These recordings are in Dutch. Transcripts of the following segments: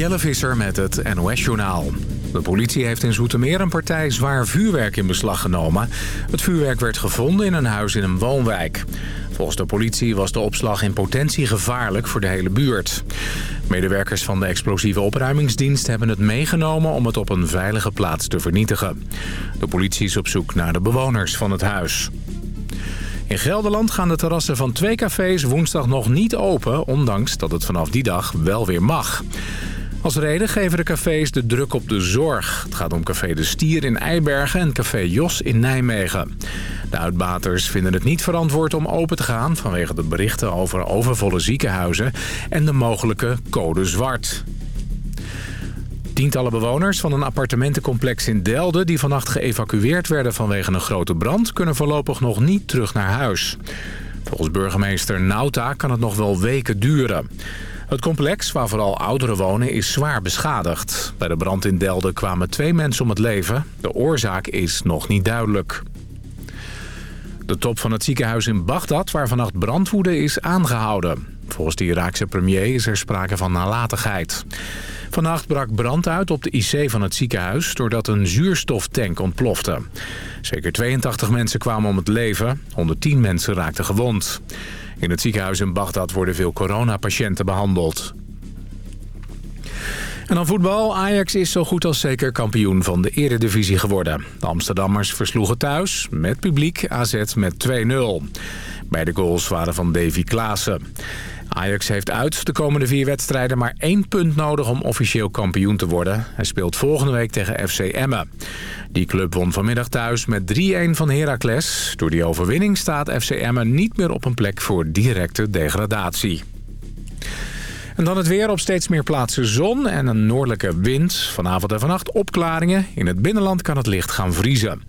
Jelle Visser met het NOS-journaal. De politie heeft in Zoetermeer een partij zwaar vuurwerk in beslag genomen. Het vuurwerk werd gevonden in een huis in een woonwijk. Volgens de politie was de opslag in potentie gevaarlijk voor de hele buurt. Medewerkers van de explosieve opruimingsdienst hebben het meegenomen om het op een veilige plaats te vernietigen. De politie is op zoek naar de bewoners van het huis. In Gelderland gaan de terrassen van twee cafés woensdag nog niet open... ondanks dat het vanaf die dag wel weer mag. Als reden geven de cafés de druk op de zorg. Het gaat om café De Stier in Eibergen en café Jos in Nijmegen. De uitbaters vinden het niet verantwoord om open te gaan... vanwege de berichten over overvolle ziekenhuizen en de mogelijke code zwart. Tientallen bewoners van een appartementencomplex in Delden... die vannacht geëvacueerd werden vanwege een grote brand... kunnen voorlopig nog niet terug naar huis. Volgens burgemeester Nauta kan het nog wel weken duren. Het complex, waar vooral ouderen wonen, is zwaar beschadigd. Bij de brand in Delden kwamen twee mensen om het leven. De oorzaak is nog niet duidelijk. De top van het ziekenhuis in Bagdad, waar vannacht brand woedde, is aangehouden. Volgens de Iraakse premier is er sprake van nalatigheid. Vannacht brak brand uit op de IC van het ziekenhuis... doordat een zuurstoftank ontplofte. Zeker 82 mensen kwamen om het leven. 110 mensen raakten gewond. In het ziekenhuis in Bagdad worden veel coronapatiënten behandeld. En dan voetbal. Ajax is zo goed als zeker kampioen van de eredivisie geworden. De Amsterdammers versloegen thuis met publiek AZ met 2-0. Beide goals waren van Davy Klaassen. Ajax heeft uit de komende vier wedstrijden maar één punt nodig om officieel kampioen te worden. Hij speelt volgende week tegen FC Emmen. Die club won vanmiddag thuis met 3-1 van Heracles. Door die overwinning staat FC Emmen niet meer op een plek voor directe degradatie. En dan het weer op steeds meer plaatsen zon en een noordelijke wind. Vanavond en vannacht opklaringen. In het binnenland kan het licht gaan vriezen.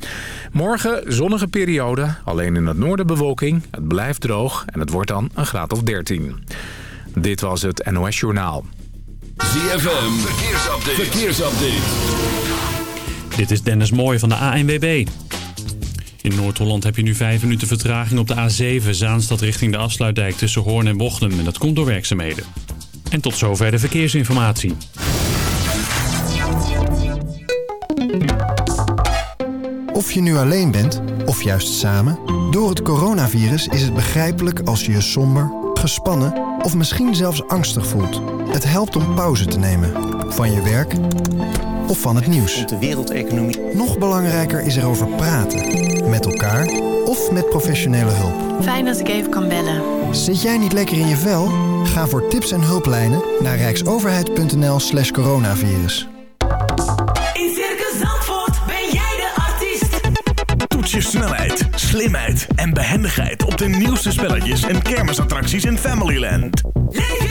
Morgen zonnige periode, alleen in het noorden bewolking. Het blijft droog en het wordt dan een graad of 13. Dit was het NOS Journaal. ZFM, verkeersupdate. verkeersupdate. Dit is Dennis Mooij van de ANWB. In Noord-Holland heb je nu 5 minuten vertraging op de A7 Zaanstad richting de afsluitdijk tussen Hoorn en Bochum. En dat komt door werkzaamheden. En tot zover de verkeersinformatie. Of je nu alleen bent, of juist samen... door het coronavirus is het begrijpelijk als je je somber, gespannen... of misschien zelfs angstig voelt. Het helpt om pauze te nemen. Van je werk of van het nieuws. De wereldeconomie. Nog belangrijker is erover praten. Met elkaar of met professionele hulp. Fijn dat ik even kan bellen. Zit jij niet lekker in je vel? Ga voor tips en hulplijnen naar rijksoverheid.nl slash coronavirus. In Circus Zandvoort ben jij de artiest. Toets je snelheid, slimheid en behendigheid op de nieuwste spelletjes en kermisattracties in Familyland. Leef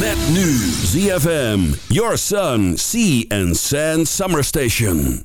Met nu ZFM, Your Sun, Sea and Sand Summer Station.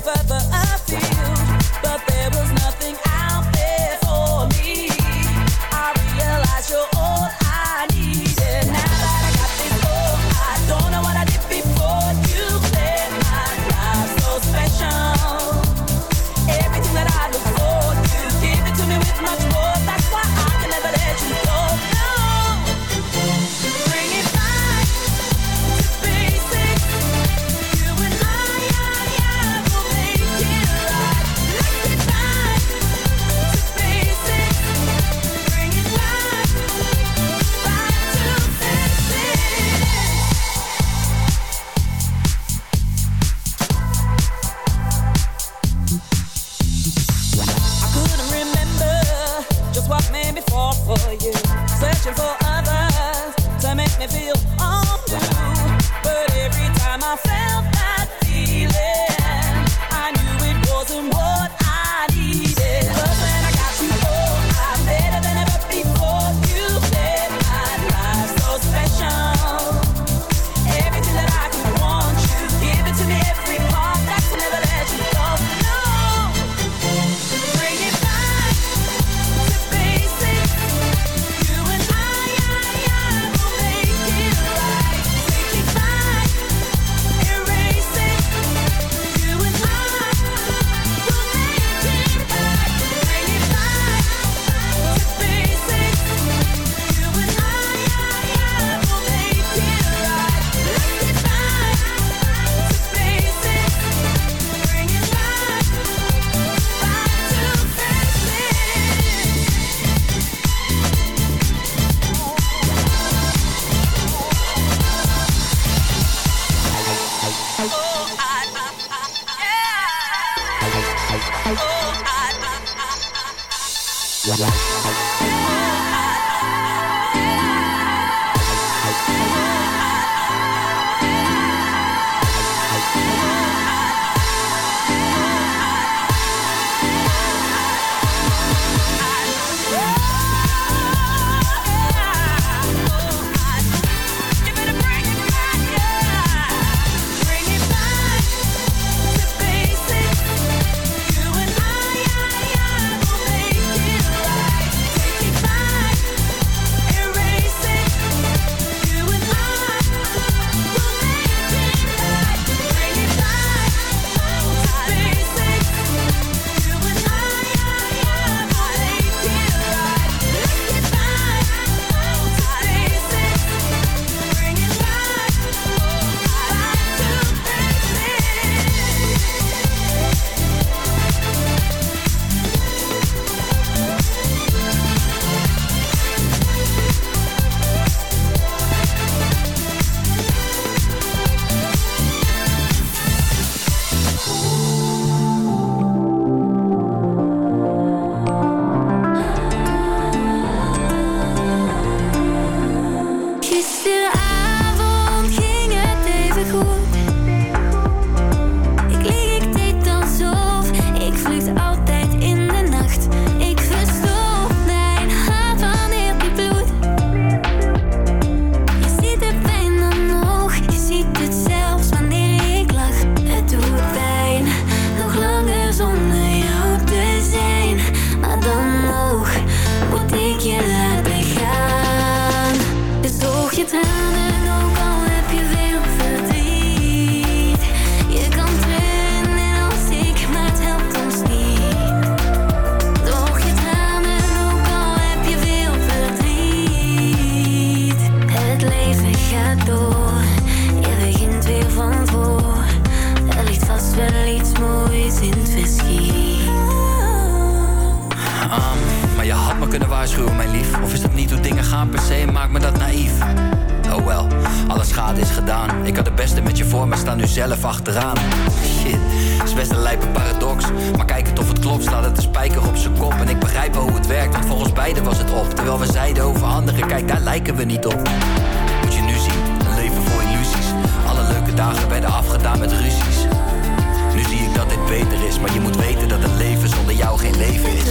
further. waarschuwen, mijn lief? Of is dat niet hoe dingen gaan per se en maakt me dat naïef? Oh wel, alle schade is gedaan. Ik had het beste met je voor, maar sta nu zelf achteraan. Shit, is best een lijpe paradox. Maar kijk het of het klopt, staat het een spijker op zijn kop. En ik begrijp wel hoe het werkt, want volgens beiden was het op. Terwijl we zeiden over anderen, kijk daar lijken we niet op. Moet je nu zien, een leven vol illusies. Alle leuke dagen werden afgedaan met ruzies. Nu zie ik dat dit beter is, maar je moet weten dat een leven zonder jou geen leven is.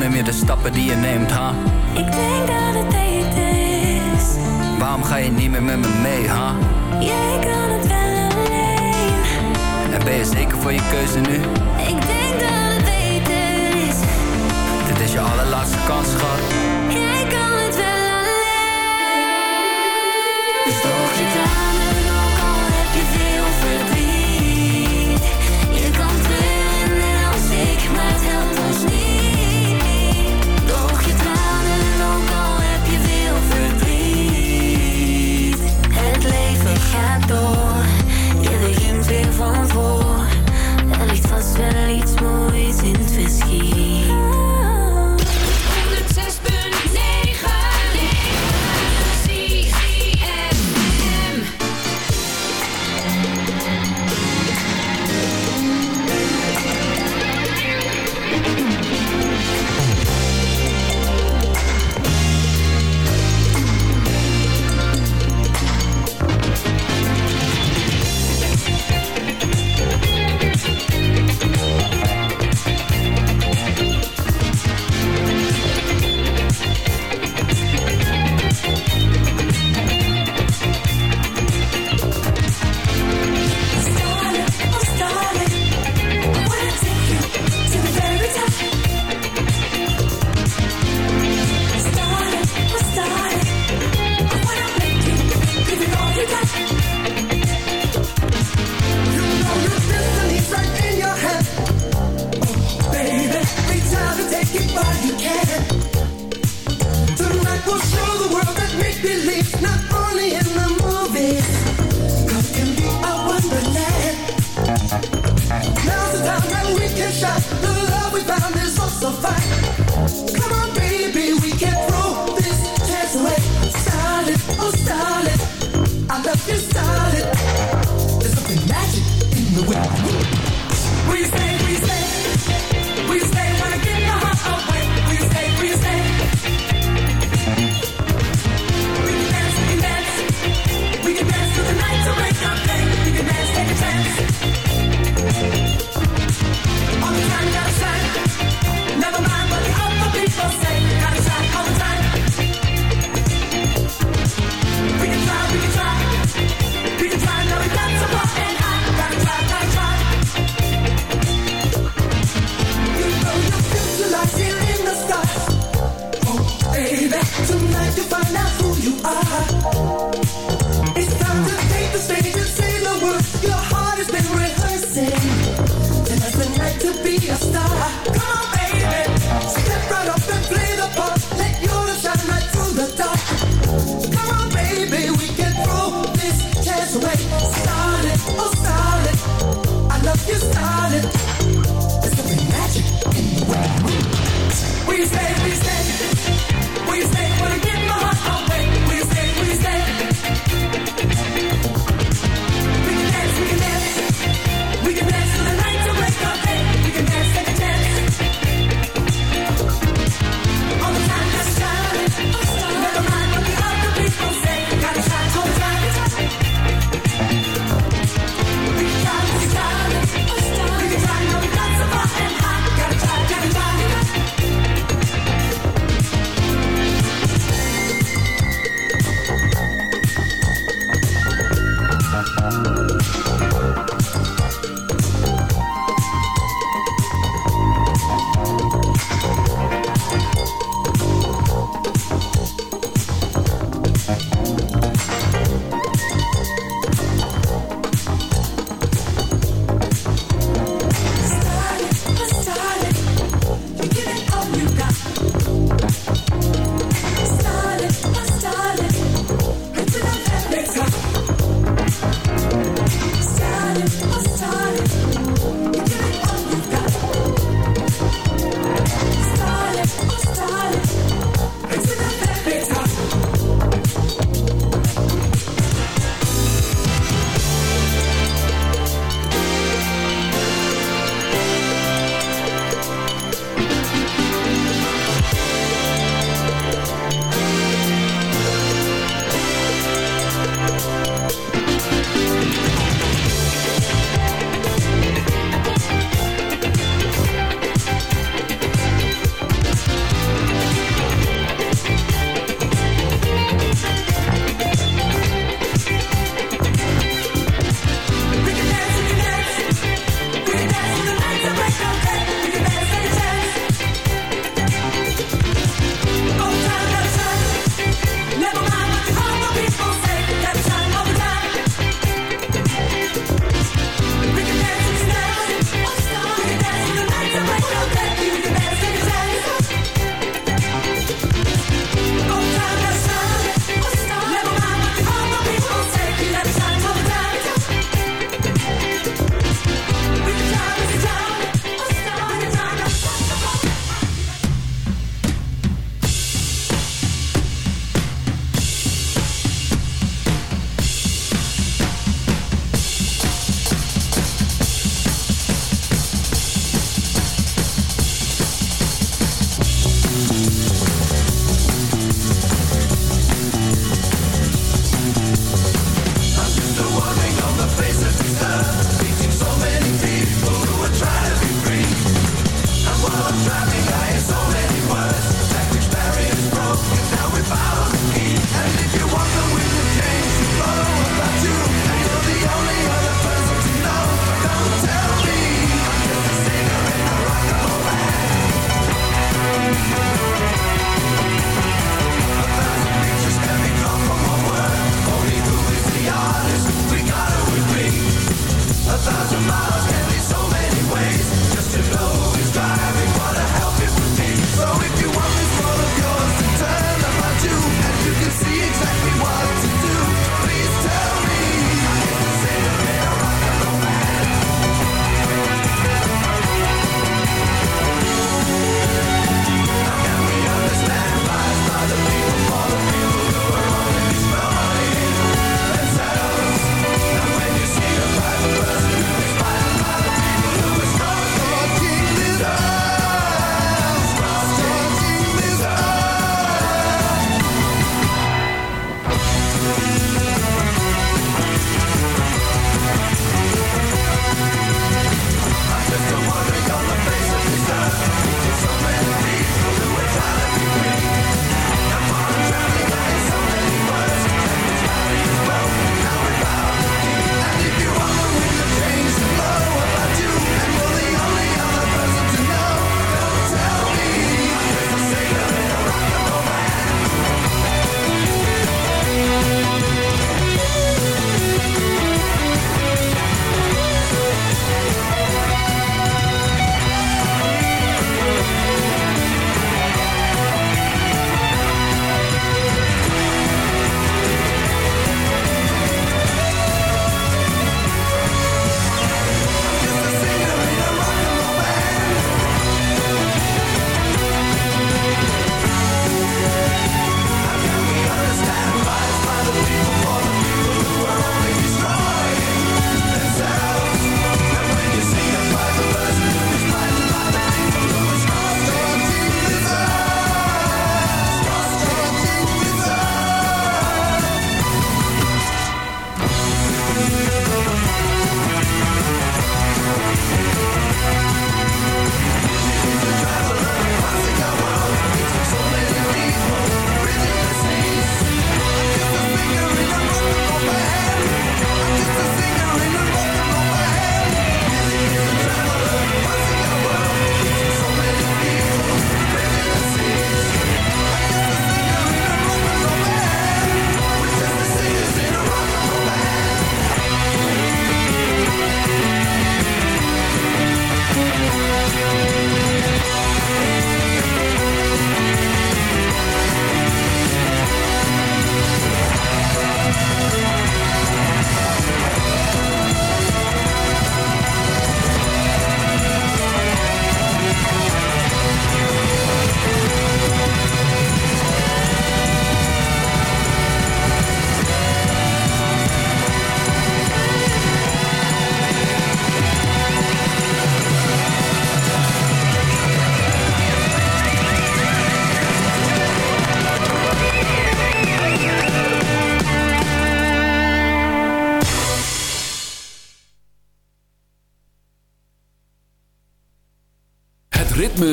je de stappen die je neemt, ha? Ik denk dat het beter is. Waarom ga je niet meer met me mee, ha? Jij kan het wel alleen. En ben je zeker voor je keuze nu? Ik denk We say, we say.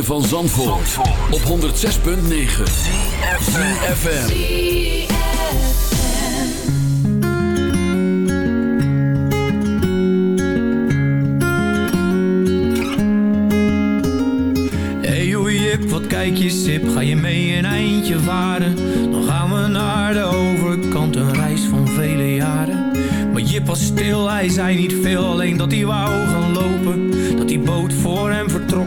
van Zandvoort, op 106.9 ZFM Hey joe jip, wat kijk je sip, ga je mee een eindje varen? Dan gaan we naar de overkant, een reis van vele jaren. Maar Jip was stil, hij zei niet veel, alleen dat hij wou gaan lopen. Dat die boot voor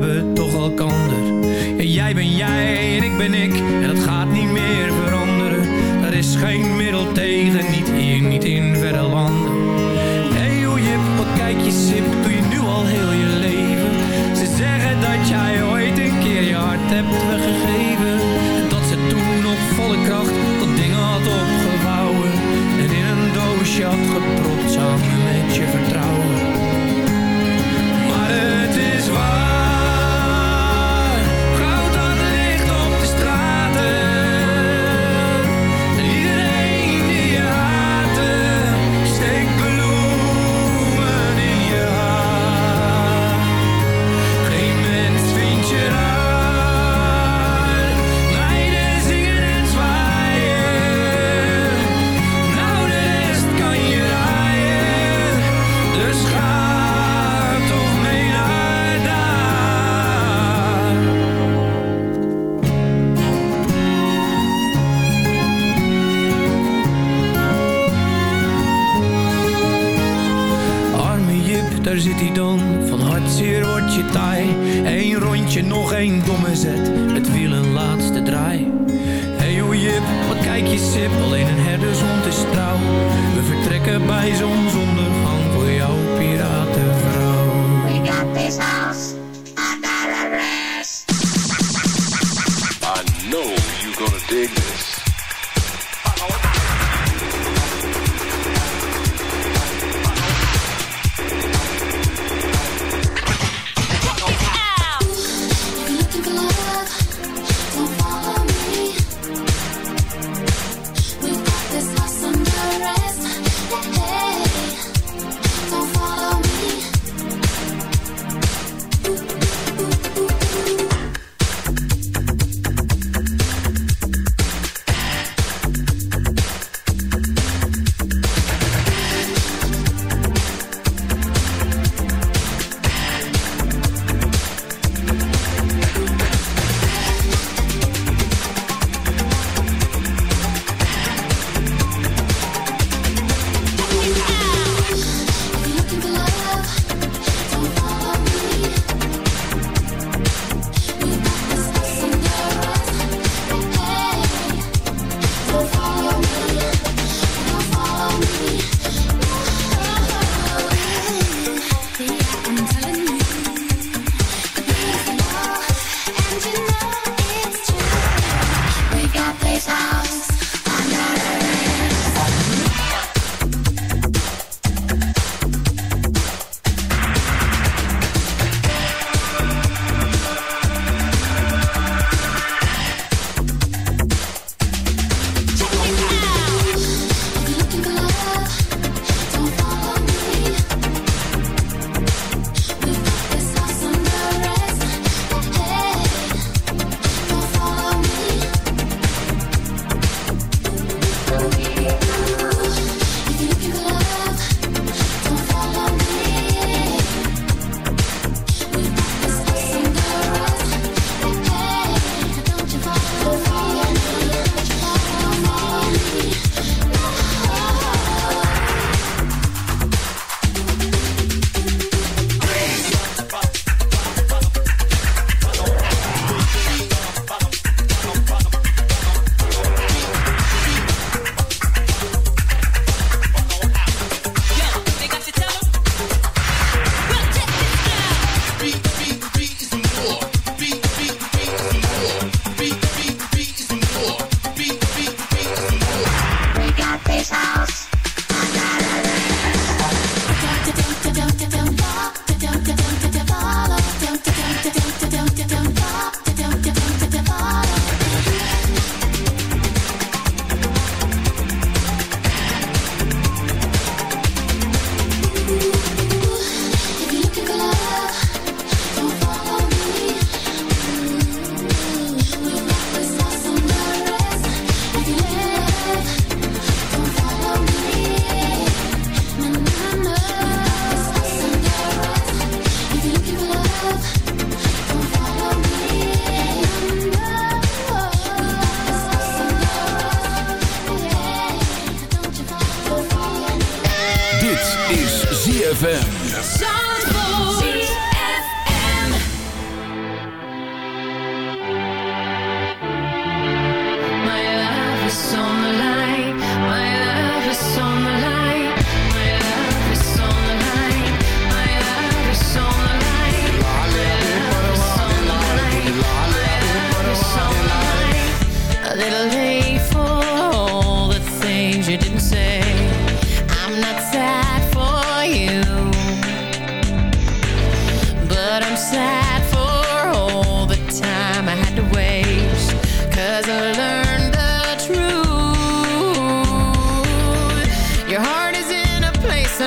habit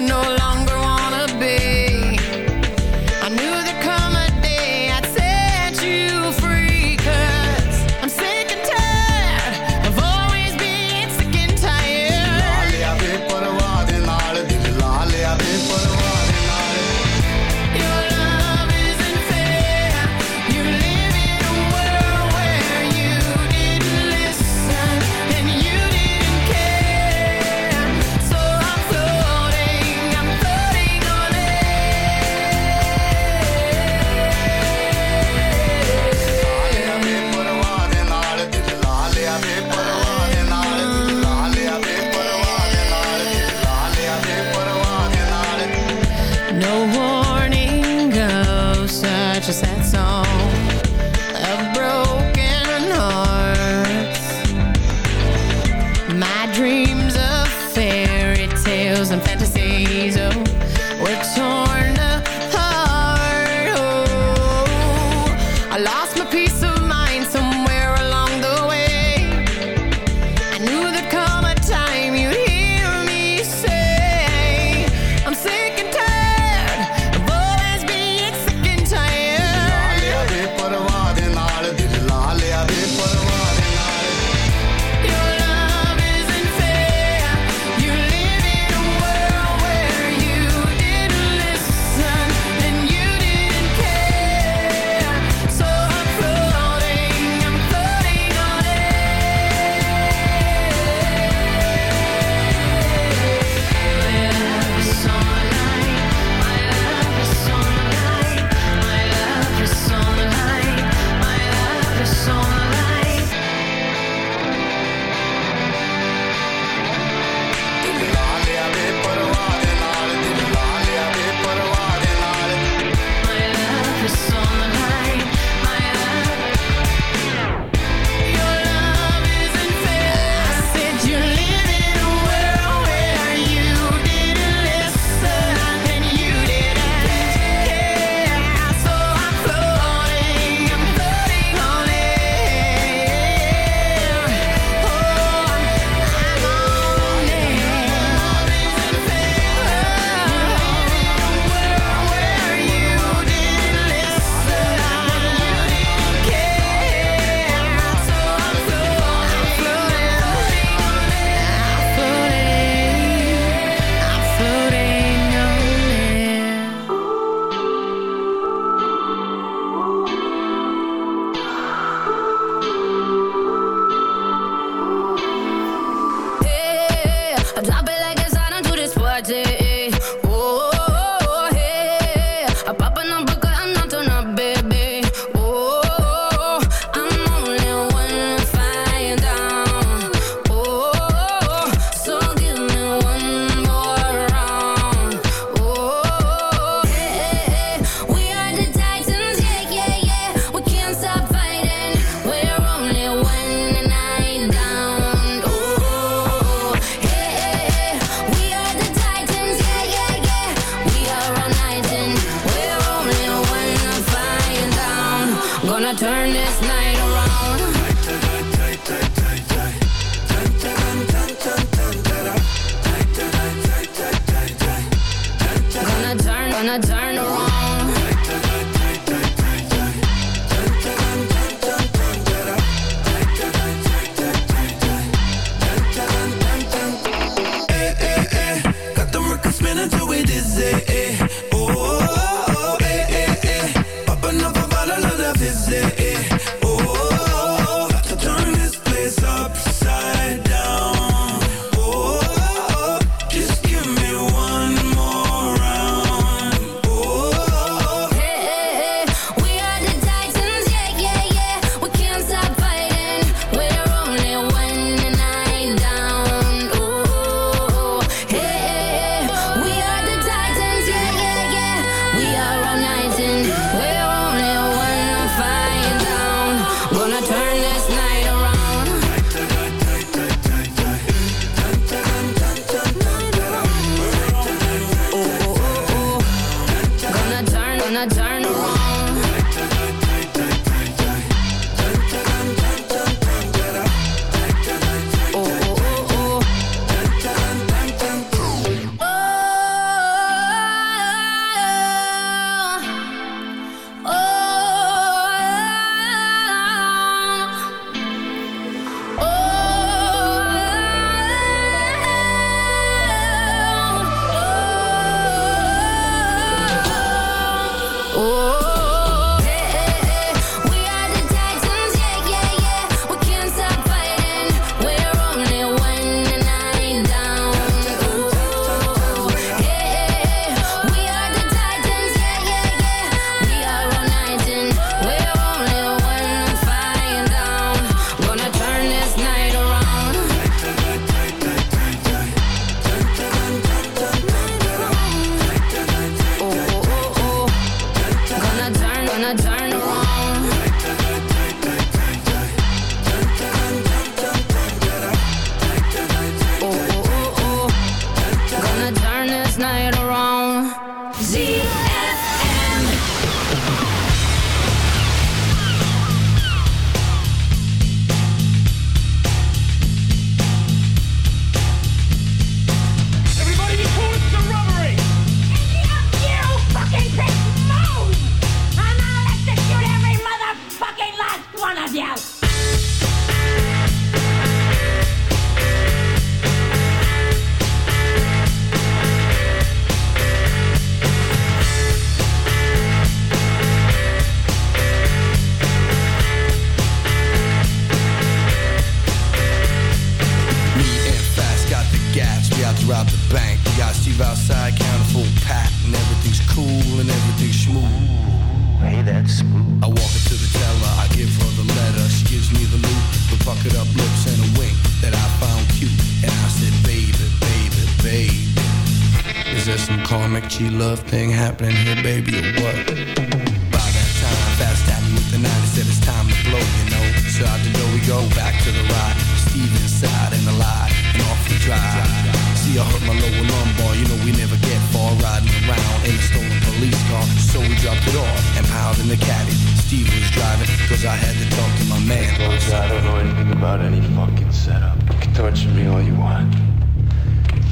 no longer I die.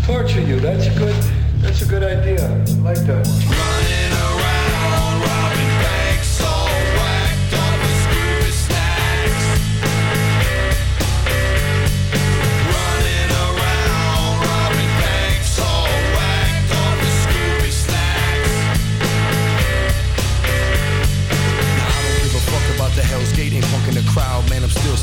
torture you. That's a good. That's a good idea. I like that one. Running around,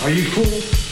Are you cool?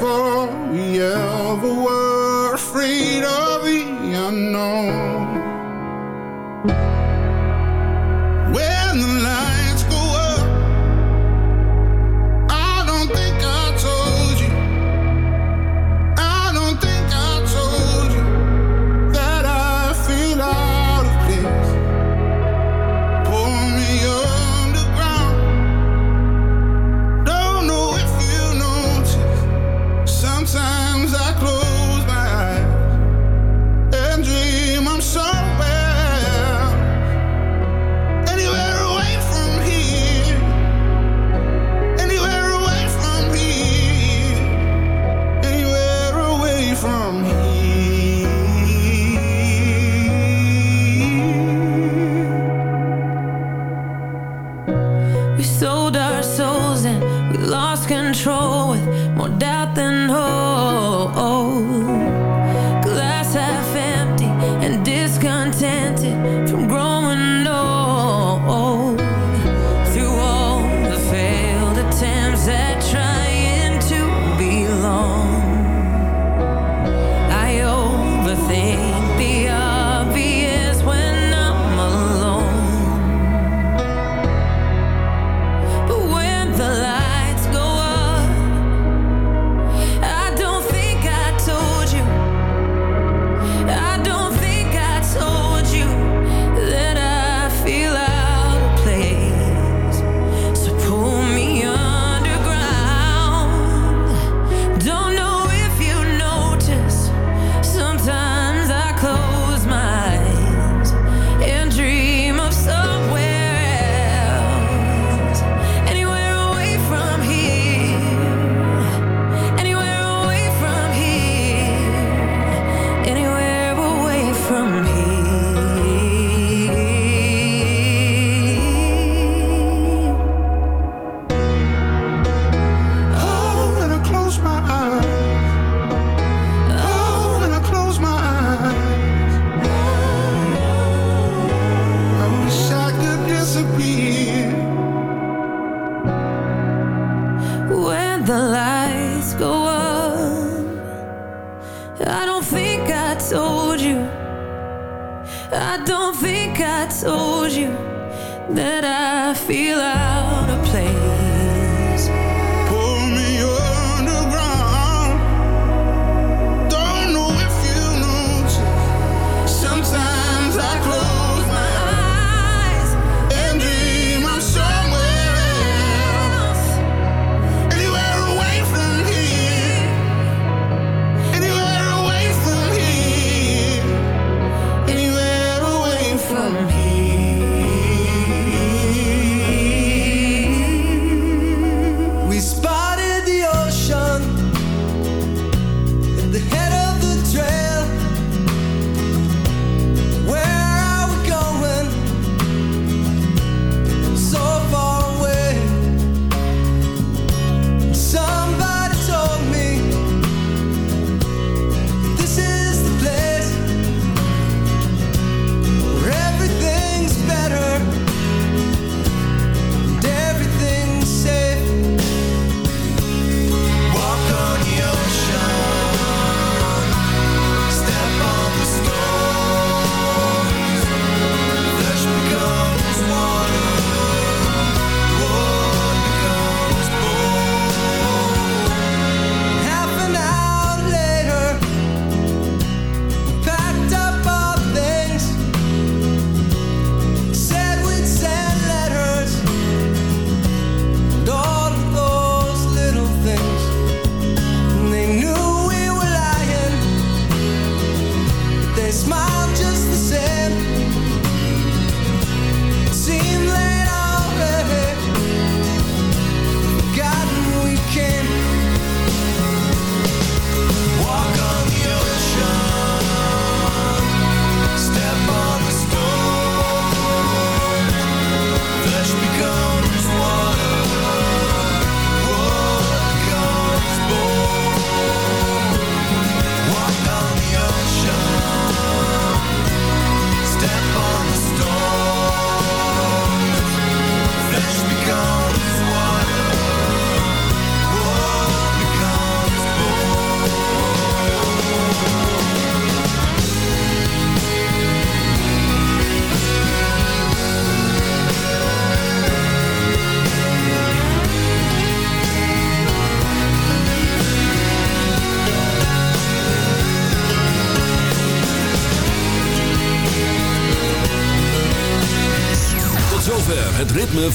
Before we ever were afraid